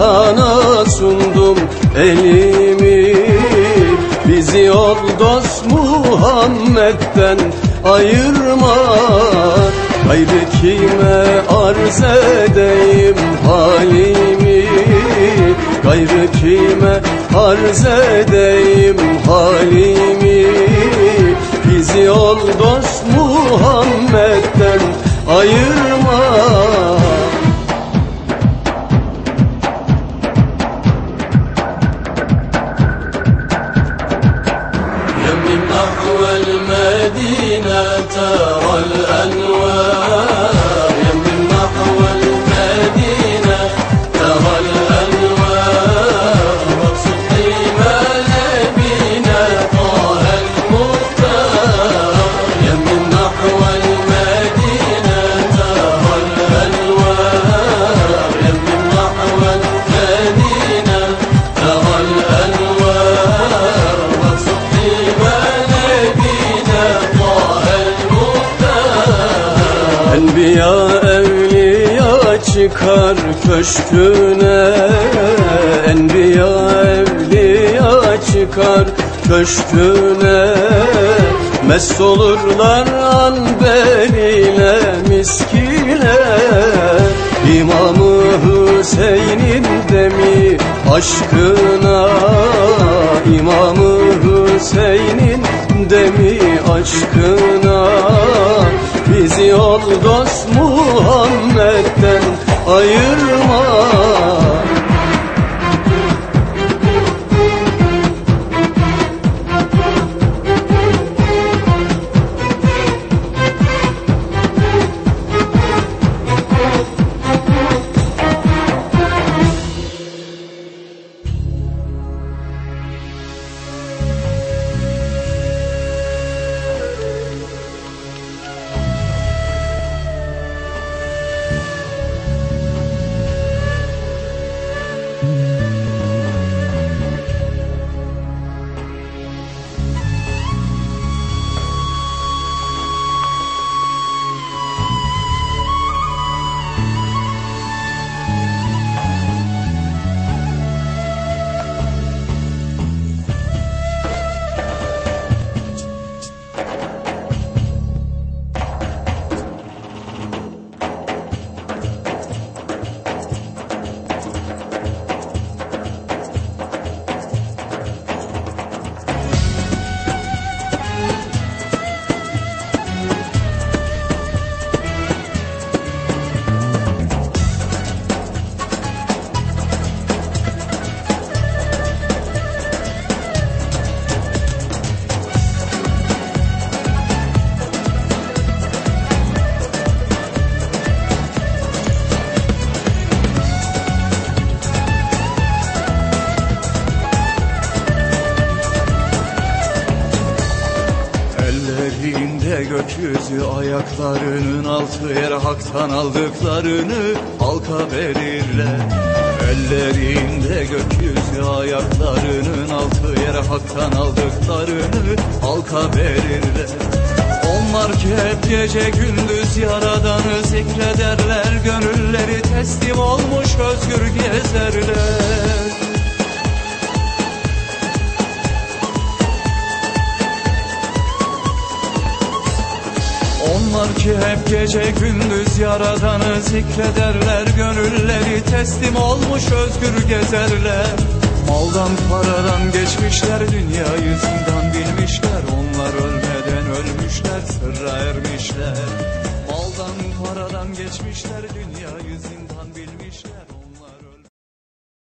sana sundum elimi. Bizi yol dost Muhammed'den ayırma. Gayrı kime arz edeyim halimi? Gayrı kime arz edeyim halimi? Bizi yol dost Muhammed'den ayırma المدينة ترى الأنوار. Enbiya evliya çıkar köşküne. Enbiya evliya çıkar köşküne. Mest olurlar an beliyle miskine. İmamı Hüseyin'in demi aşkına. İmamı Hüseyin'in demi aşkına Bizi yol dost Muhammed'den ayırma gökyüzü ayaklarının altı yer haktan aldıklarını halka verirler Ellerinde gökyüzü ayaklarının altı yer haktan aldıklarını halka verirler Onlar ki hep gece gündüz yaradanı zikrederler Gönülleri teslim olmuş özgür gezerler gece gündüz yaradanı zikrederler Gönülleri teslim olmuş özgür gezerler. Maldan paradan geçmişler dünyayı zindan bilmişler. Onlar ölmeden ölmüşler sırra ermişler. Maldan paradan geçmişler dünyayı zindan